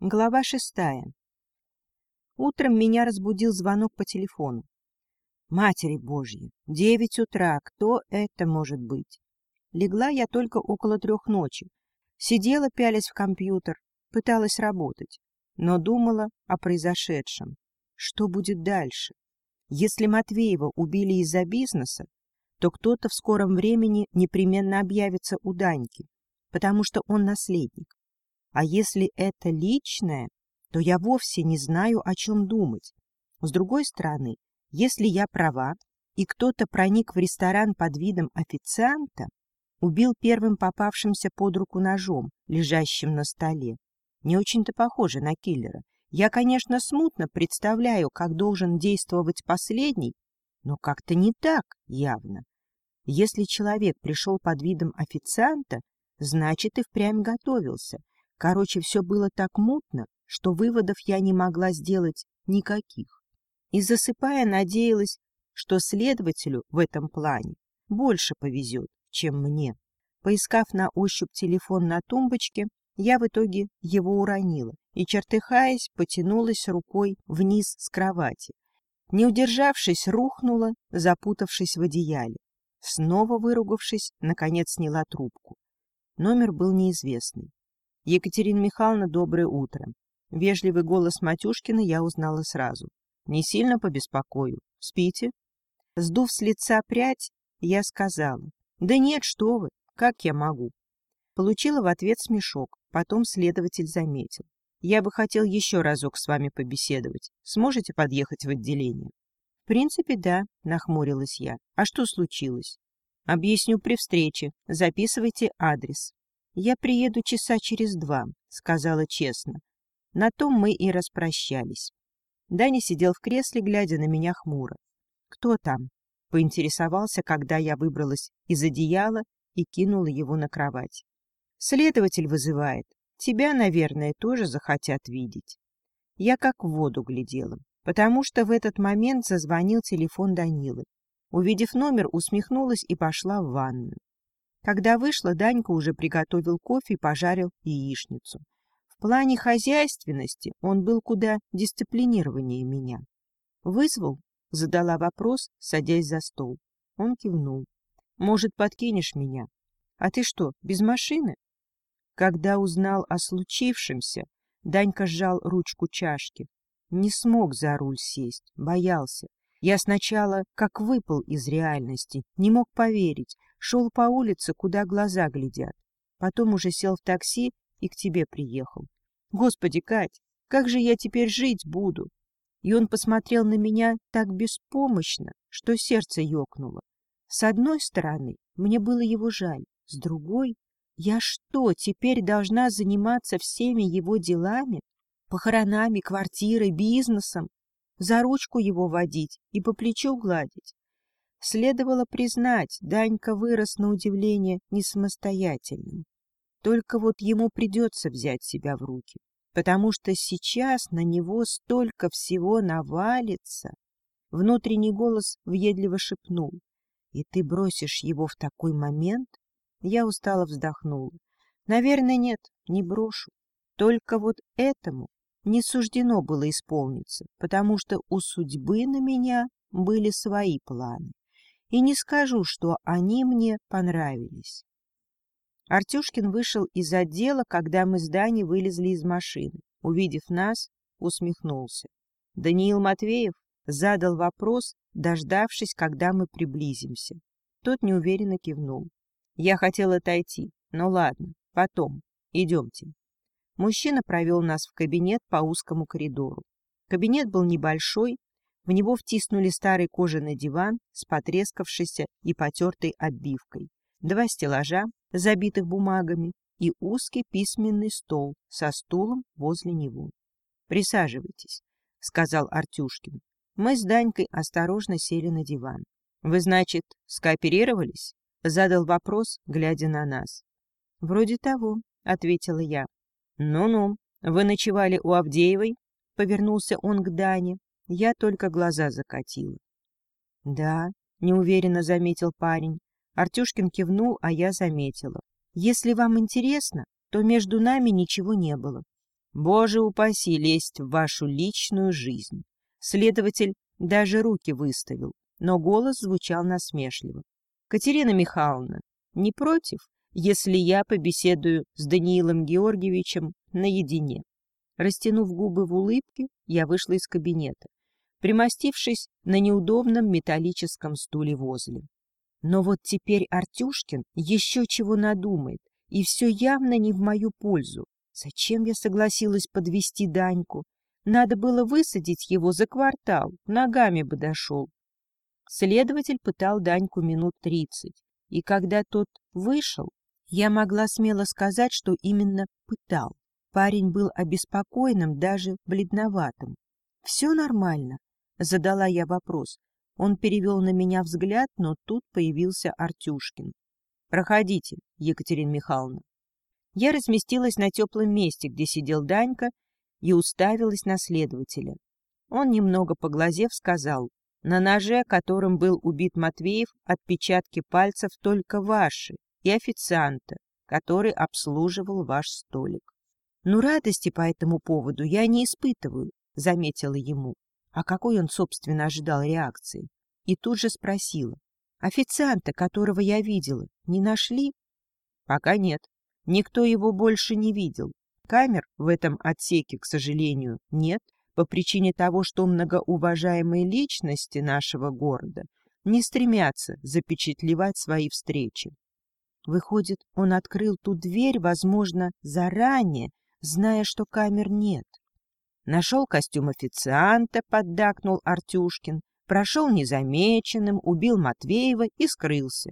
Глава шестая. Утром меня разбудил звонок по телефону. Матери Божьи, девять утра, кто это может быть? Легла я только около трех ночи. Сидела, пялясь в компьютер, пыталась работать, но думала о произошедшем. Что будет дальше? Если Матвеева убили из-за бизнеса, то кто-то в скором времени непременно объявится у Даньки, потому что он наследник. А если это личное, то я вовсе не знаю, о чем думать. С другой стороны, если я права, и кто-то проник в ресторан под видом официанта, убил первым попавшимся под руку ножом, лежащим на столе, не очень-то похоже на киллера. Я, конечно, смутно представляю, как должен действовать последний, но как-то не так явно. Если человек пришел под видом официанта, значит и впрямь готовился — Короче, все было так мутно, что выводов я не могла сделать никаких. И засыпая, надеялась, что следователю в этом плане больше повезет, чем мне. Поискав на ощупь телефон на тумбочке, я в итоге его уронила и, чертыхаясь, потянулась рукой вниз с кровати. Не удержавшись, рухнула, запутавшись в одеяле. Снова выругавшись, наконец сняла трубку. Номер был неизвестный. Екатерина Михайловна, доброе утро. Вежливый голос Матюшкина я узнала сразу. Не сильно побеспокою. Спите? Сдув с лица прядь, я сказала. Да нет, что вы, как я могу? Получила в ответ смешок, потом следователь заметил. Я бы хотел еще разок с вами побеседовать. Сможете подъехать в отделение? В принципе, да, нахмурилась я. А что случилось? Объясню при встрече. Записывайте адрес. «Я приеду часа через два», — сказала честно. На том мы и распрощались. Даня сидел в кресле, глядя на меня хмуро. «Кто там?» — поинтересовался, когда я выбралась из одеяла и кинула его на кровать. «Следователь вызывает. Тебя, наверное, тоже захотят видеть». Я как в воду глядела, потому что в этот момент зазвонил телефон Данилы. Увидев номер, усмехнулась и пошла в ванную. Когда вышла, Данька уже приготовил кофе и пожарил яичницу. В плане хозяйственности он был куда дисциплинированнее меня. «Вызвал?» — задала вопрос, садясь за стол. Он кивнул. «Может, подкинешь меня? А ты что, без машины?» Когда узнал о случившемся, Данька сжал ручку чашки. Не смог за руль сесть, боялся. Я сначала как выпал из реальности, не мог поверить, шел по улице, куда глаза глядят. Потом уже сел в такси и к тебе приехал. Господи, Кать, как же я теперь жить буду? И он посмотрел на меня так беспомощно, что сердце ёкнуло. С одной стороны, мне было его жаль, с другой, я что, теперь должна заниматься всеми его делами? Похоронами, квартирой, бизнесом? За ручку его водить и по плечу гладить? Следовало признать, Данька вырос на удивление не самостоятельным. Только вот ему придется взять себя в руки, потому что сейчас на него столько всего навалится. Внутренний голос въедливо шепнул. «И ты бросишь его в такой момент?» Я устало вздохнула. «Наверное, нет, не брошу. Только вот этому не суждено было исполниться, потому что у судьбы на меня были свои планы и не скажу, что они мне понравились. Артюшкин вышел из отдела, когда мы с Даней вылезли из машины. Увидев нас, усмехнулся. Даниил Матвеев задал вопрос, дождавшись, когда мы приблизимся. Тот неуверенно кивнул. Я хотел отойти, но ладно, потом. Идемте. Мужчина провел нас в кабинет по узкому коридору. Кабинет был небольшой, в него втиснули старый кожаный диван с потрескавшейся и потертой оббивкой, два стеллажа, забитых бумагами, и узкий письменный стол со стулом возле него. «Присаживайтесь», — сказал Артюшкин. Мы с Данькой осторожно сели на диван. «Вы, значит, скооперировались?» — задал вопрос, глядя на нас. «Вроде того», — ответила я. «Ну-ну, вы ночевали у Авдеевой?» — повернулся он к Дане. Я только глаза закатила. — Да, — неуверенно заметил парень. Артюшкин кивнул, а я заметила. — Если вам интересно, то между нами ничего не было. — Боже упаси лезть в вашу личную жизнь. Следователь даже руки выставил, но голос звучал насмешливо. Катерина Михайловна, не против, если я побеседую с Даниилом Георгиевичем наедине? Растянув губы в улыбке, я вышла из кабинета, примостившись на неудобном металлическом стуле возле. Но вот теперь Артюшкин еще чего надумает, и все явно не в мою пользу. Зачем я согласилась подвести Даньку? Надо было высадить его за квартал, ногами бы дошел. Следователь пытал Даньку минут тридцать, и когда тот вышел, я могла смело сказать, что именно пытал. Парень был обеспокоенным, даже бледноватым. «Все нормально?» — задала я вопрос. Он перевел на меня взгляд, но тут появился Артюшкин. «Проходите, Екатерина Михайловна». Я разместилась на теплом месте, где сидел Данька, и уставилась на следователя. Он, немного поглазев, сказал, «На ноже, которым был убит Матвеев, отпечатки пальцев только ваши и официанта, который обслуживал ваш столик». «Ну, радости по этому поводу я не испытываю», — заметила ему. А какой он, собственно, ожидал реакции? И тут же спросила. «Официанта, которого я видела, не нашли?» «Пока нет», Никто его больше не видел. Камер в этом отсеке, к сожалению, нет, по причине того, что многоуважаемые личности нашего города не стремятся запечатлевать свои встречи. Выходит, он открыл ту дверь, возможно, заранее, зная, что камер нет. Нашел костюм официанта, поддакнул Артюшкин, прошел незамеченным, убил Матвеева и скрылся.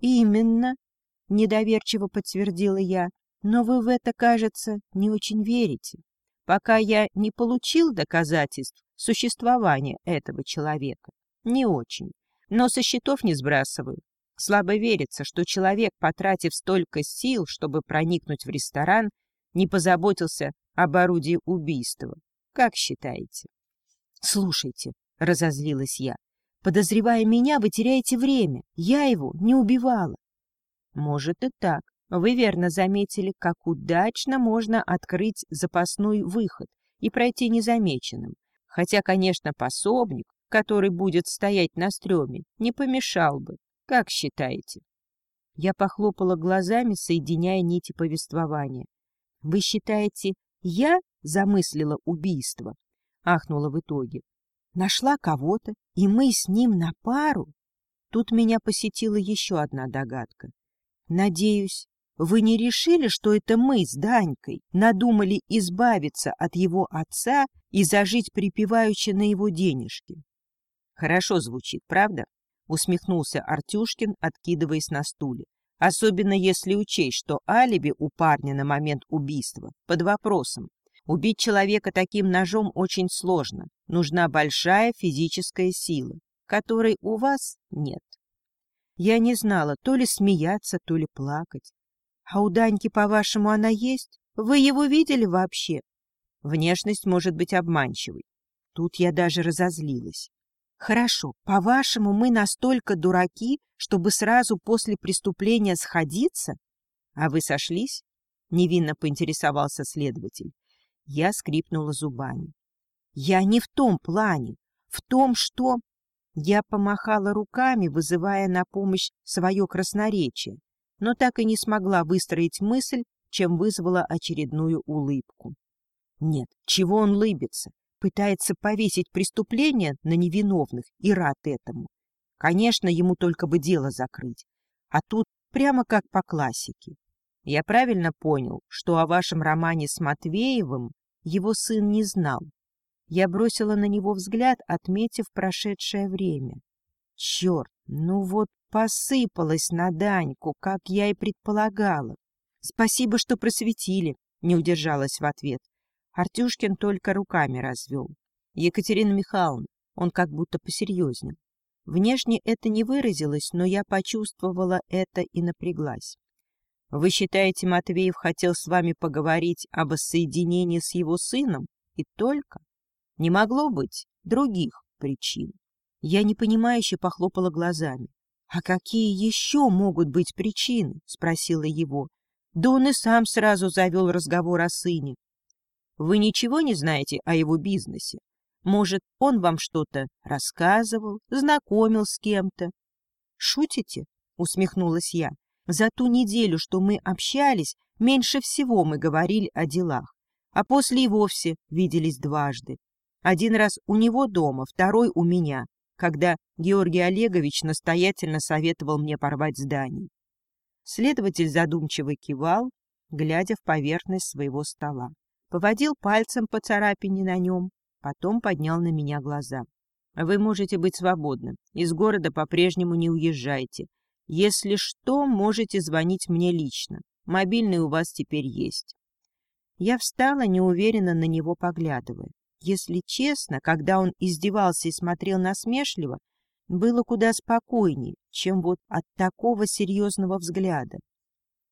Именно, — недоверчиво подтвердила я. «Но вы в это, кажется, не очень верите. Пока я не получил доказательств существования этого человека. Не очень. Но со счетов не сбрасываю. Слабо верится, что человек, потратив столько сил, чтобы проникнуть в ресторан, не позаботился об орудии убийства. Как считаете? — Слушайте, — разозлилась я, — подозревая меня, вы теряете время. Я его не убивала. Может и так. Вы верно заметили, как удачно можно открыть запасной выход и пройти незамеченным. Хотя, конечно, пособник, который будет стоять на стреме, не помешал бы. Как считаете? Я похлопала глазами, соединяя нити повествования. Вы считаете, я замыслила убийство? Ахнула в итоге. Нашла кого-то, и мы с ним на пару? Тут меня посетила еще одна догадка. Надеюсь, вы не решили, что это мы с Данькой надумали избавиться от его отца и зажить припеваючи на его денежки? Хорошо звучит, правда? Усмехнулся Артюшкин, откидываясь на стуле. Особенно если учесть, что алиби у парня на момент убийства под вопросом. Убить человека таким ножом очень сложно. Нужна большая физическая сила, которой у вас нет. Я не знала, то ли смеяться, то ли плакать. А у Даньки, по-вашему, она есть? Вы его видели вообще? Внешность может быть обманчивой. Тут я даже разозлилась. Хорошо, по-вашему, мы настолько дураки, чтобы сразу после преступления сходиться? А вы сошлись? Невинно поинтересовался следователь. Я скрипнула зубами. Я не в том плане. В том, что... Я помахала руками, вызывая на помощь свое красноречие, но так и не смогла выстроить мысль, чем вызвала очередную улыбку. Нет, чего он лыбится? Пытается повесить преступление на невиновных и рад этому. Конечно, ему только бы дело закрыть. А тут прямо как по классике. Я правильно понял, что о вашем романе с Матвеевым его сын не знал. Я бросила на него взгляд, отметив прошедшее время. Черт, ну вот посыпалась на Даньку, как я и предполагала. Спасибо, что просветили, не удержалась в ответ. Артюшкин только руками развел. Екатерина Михайловна, он как будто посерьезнел. Внешне это не выразилось, но я почувствовала это и напряглась. Вы считаете, Матвеев хотел с вами поговорить об соединении с его сыном? И только? Не могло быть других причин. Я непонимающе похлопала глазами. — А какие еще могут быть причины? — спросила его. Да он и сам сразу завел разговор о сыне. Вы ничего не знаете о его бизнесе? Может, он вам что-то рассказывал, знакомил с кем-то? — Шутите? — усмехнулась я. За ту неделю, что мы общались, меньше всего мы говорили о делах, а после и вовсе виделись дважды. Один раз у него дома, второй у меня, когда Георгий Олегович настоятельно советовал мне порвать здание. Следователь задумчиво кивал, глядя в поверхность своего стола. Поводил пальцем по царапине на нем, потом поднял на меня глаза. «Вы можете быть свободны. Из города по-прежнему не уезжайте. Если что, можете звонить мне лично. Мобильный у вас теперь есть». Я встала, неуверенно на него поглядывая. Если честно, когда он издевался и смотрел насмешливо, было куда спокойнее, чем вот от такого серьезного взгляда.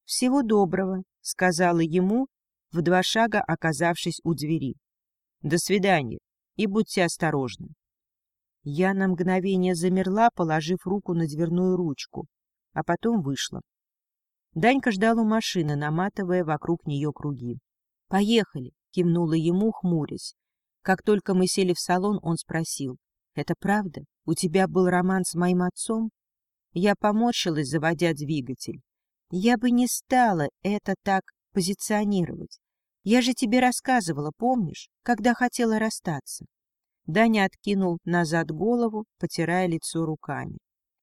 «Всего доброго», — сказала ему, в два шага оказавшись у двери. «До свидания, и будьте осторожны». Я на мгновение замерла, положив руку на дверную ручку, а потом вышла. Данька ждал у машины, наматывая вокруг нее круги. «Поехали!» — кивнула ему, хмурясь. Как только мы сели в салон, он спросил. «Это правда? У тебя был роман с моим отцом?» Я поморщилась, заводя двигатель. «Я бы не стала это так позиционировать. Я же тебе рассказывала, помнишь, когда хотела расстаться?» Даня откинул назад голову, потирая лицо руками.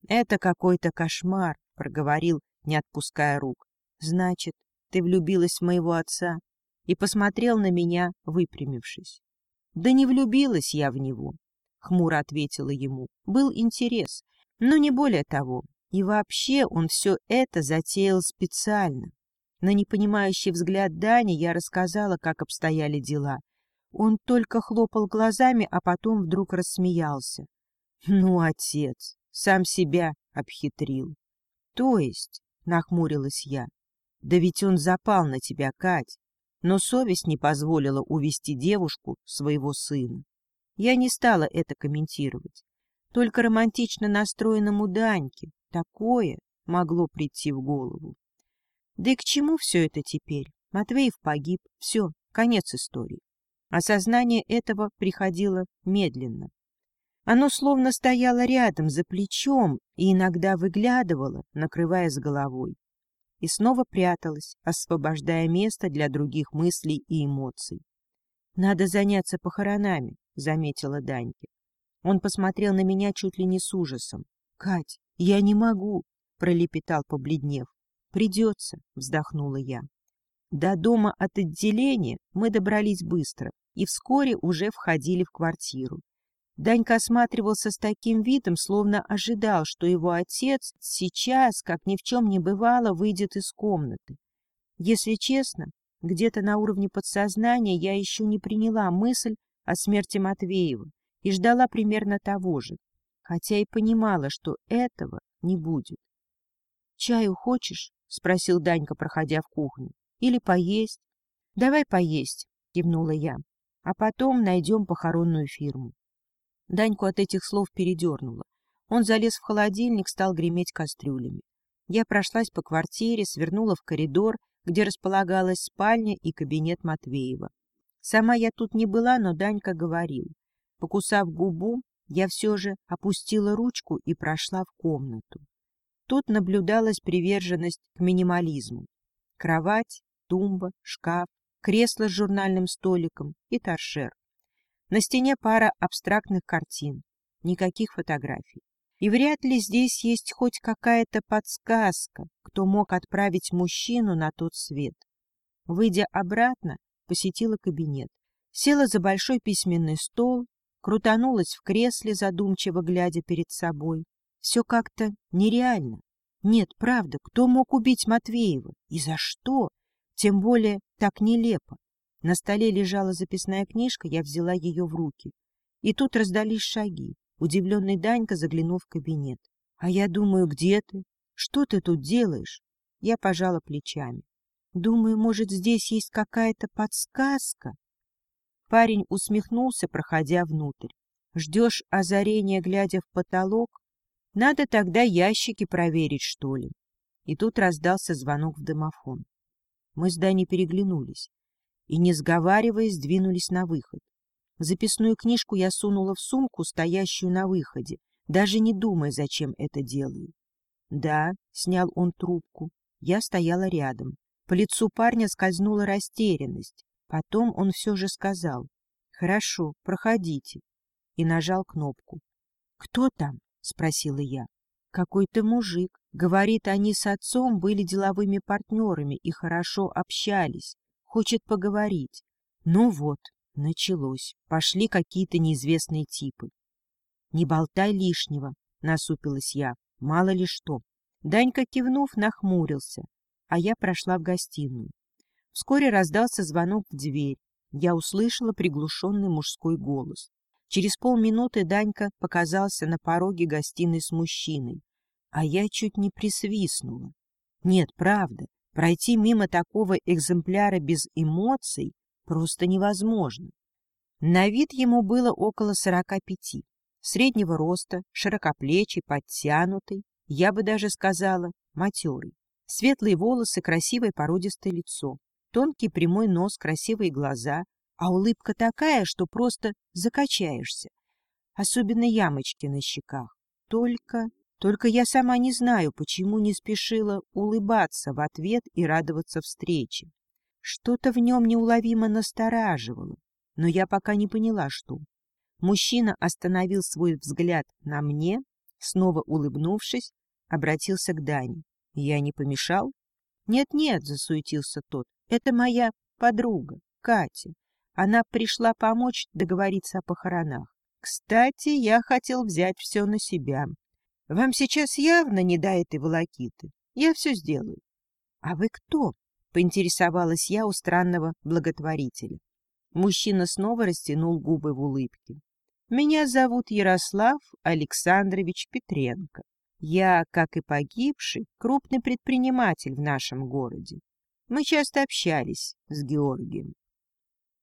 «Это какой-то кошмар», — проговорил, не отпуская рук. «Значит, ты влюбилась в моего отца?» И посмотрел на меня, выпрямившись. «Да не влюбилась я в него», — хмуро ответила ему. «Был интерес, но не более того. И вообще он все это затеял специально». На непонимающий взгляд Дани я рассказала, как обстояли дела. Он только хлопал глазами, а потом вдруг рассмеялся. «Ну, отец, сам себя обхитрил». «То есть?» — нахмурилась я. «Да ведь он запал на тебя, Кать но совесть не позволила увести девушку, своего сына. Я не стала это комментировать. Только романтично настроенному Даньке такое могло прийти в голову. Да и к чему все это теперь? Матвеев погиб, все, конец истории. Осознание этого приходило медленно. Оно словно стояло рядом, за плечом, и иногда выглядывало, накрывая с головой и снова пряталась, освобождая место для других мыслей и эмоций. «Надо заняться похоронами», — заметила Даньке. Он посмотрел на меня чуть ли не с ужасом. «Кать, я не могу», — пролепетал, побледнев. «Придется», — вздохнула я. До дома от отделения мы добрались быстро и вскоре уже входили в квартиру. Данька осматривался с таким видом, словно ожидал, что его отец сейчас, как ни в чем не бывало, выйдет из комнаты. Если честно, где-то на уровне подсознания я еще не приняла мысль о смерти Матвеева и ждала примерно того же, хотя и понимала, что этого не будет. — Чаю хочешь? — спросил Данька, проходя в кухню. — Или поесть? — Давай поесть, — кивнула я, — а потом найдем похоронную фирму. Даньку от этих слов передернуло. Он залез в холодильник, стал греметь кастрюлями. Я прошлась по квартире, свернула в коридор, где располагалась спальня и кабинет Матвеева. Сама я тут не была, но Данька говорил. Покусав губу, я все же опустила ручку и прошла в комнату. Тут наблюдалась приверженность к минимализму. Кровать, тумба, шкаф, кресло с журнальным столиком и торшер. На стене пара абстрактных картин, никаких фотографий. И вряд ли здесь есть хоть какая-то подсказка, кто мог отправить мужчину на тот свет. Выйдя обратно, посетила кабинет. Села за большой письменный стол, крутанулась в кресле, задумчиво глядя перед собой. Все как-то нереально. Нет, правда, кто мог убить Матвеева? И за что? Тем более так нелепо. На столе лежала записная книжка, я взяла ее в руки. И тут раздались шаги. Удивленный Данька заглянул в кабинет. — А я думаю, где ты? Что ты тут делаешь? Я пожала плечами. Думаю, может, здесь есть какая-то подсказка? Парень усмехнулся, проходя внутрь. Ждешь озарения, глядя в потолок? Надо тогда ящики проверить, что ли. И тут раздался звонок в домофон. Мы с Даней переглянулись. И, не сговариваясь, двинулись на выход. Записную книжку я сунула в сумку, стоящую на выходе, даже не думая, зачем это делаю. «Да», — снял он трубку. Я стояла рядом. По лицу парня скользнула растерянность. Потом он все же сказал «Хорошо, проходите» и нажал кнопку. «Кто там?» — спросила я. «Какой-то мужик. Говорит, они с отцом были деловыми партнерами и хорошо общались. Хочет поговорить. Ну вот, началось. Пошли какие-то неизвестные типы. «Не болтай лишнего», — насупилась я. «Мало ли что». Данька, кивнув, нахмурился, а я прошла в гостиную. Вскоре раздался звонок в дверь. Я услышала приглушенный мужской голос. Через полминуты Данька показался на пороге гостиной с мужчиной, а я чуть не присвистнула. Нет, правда, пройти мимо такого экземпляра без эмоций просто невозможно. На вид ему было около сорока пяти. Среднего роста, широкоплечий, подтянутый, я бы даже сказала, матерый. Светлые волосы, красивое породистое лицо, тонкий прямой нос, красивые глаза, а улыбка такая, что просто закачаешься. Особенно ямочки на щеках. Только... Только я сама не знаю, почему не спешила улыбаться в ответ и радоваться встрече. Что-то в нем неуловимо настораживало, но я пока не поняла, что. Мужчина остановил свой взгляд на мне, снова улыбнувшись, обратился к Дане. «Я не помешал?» «Нет-нет», — засуетился тот, — «это моя подруга, Катя. Она пришла помочь договориться о похоронах. Кстати, я хотел взять все на себя. Вам сейчас явно не до этой волокиты. Я все сделаю». «А вы кто?» — поинтересовалась я у странного благотворителя. Мужчина снова растянул губы в улыбке. «Меня зовут Ярослав Александрович Петренко. Я, как и погибший, крупный предприниматель в нашем городе. Мы часто общались с Георгием.